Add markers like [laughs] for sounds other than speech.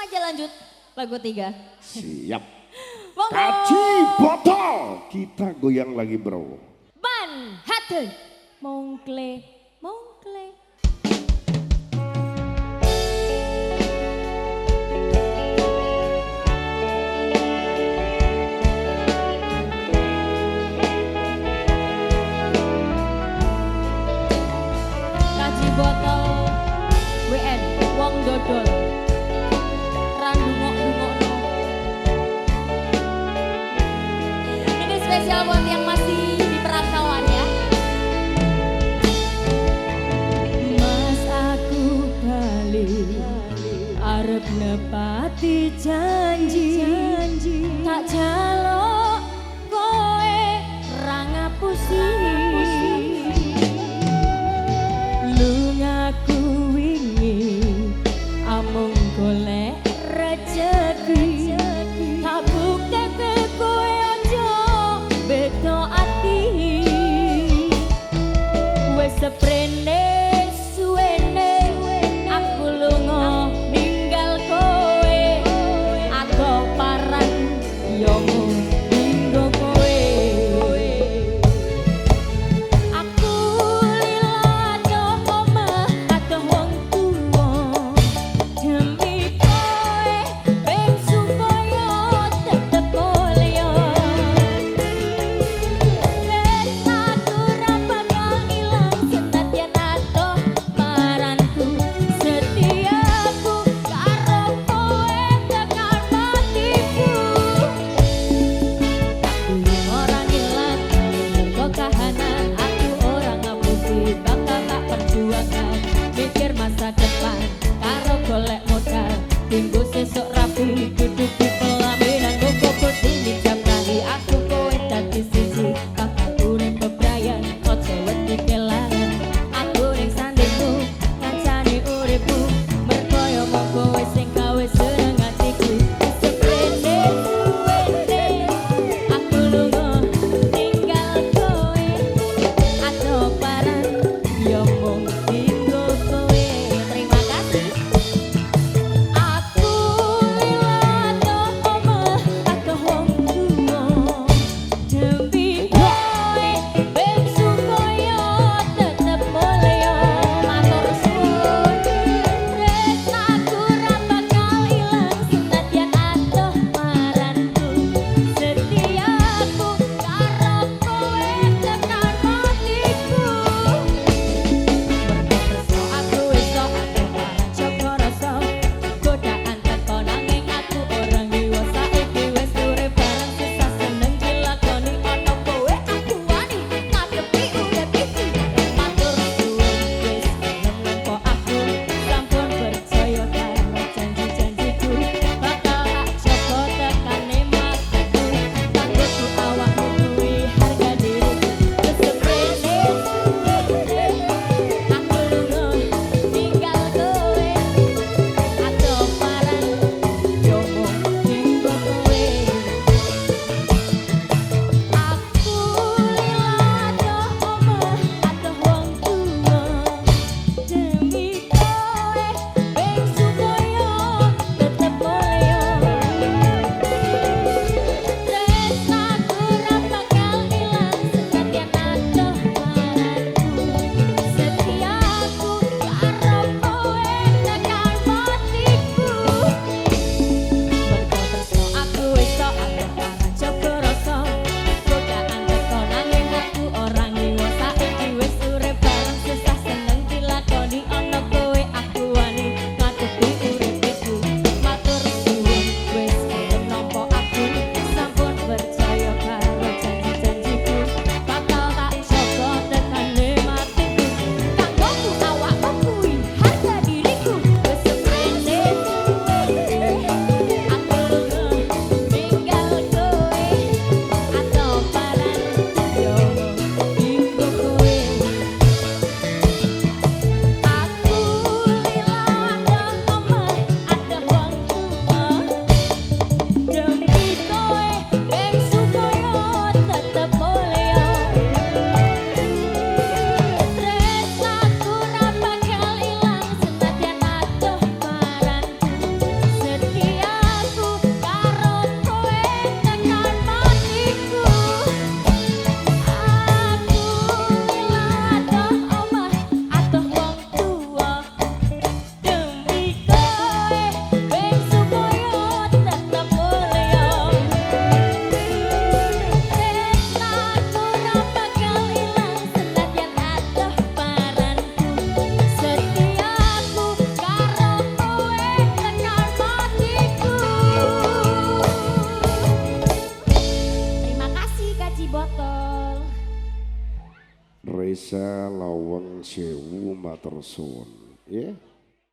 langsung aja lanjut lagu tiga. Siap. [laughs] Kaci botol. Kita goyang lagi bro. Ban, hati, mongkle, spesial buat yang masih di perantauan ya. Mas aku balik arep nepati jalan. depan karo golek modal tinggu desa Lawang Sewu Matersun ya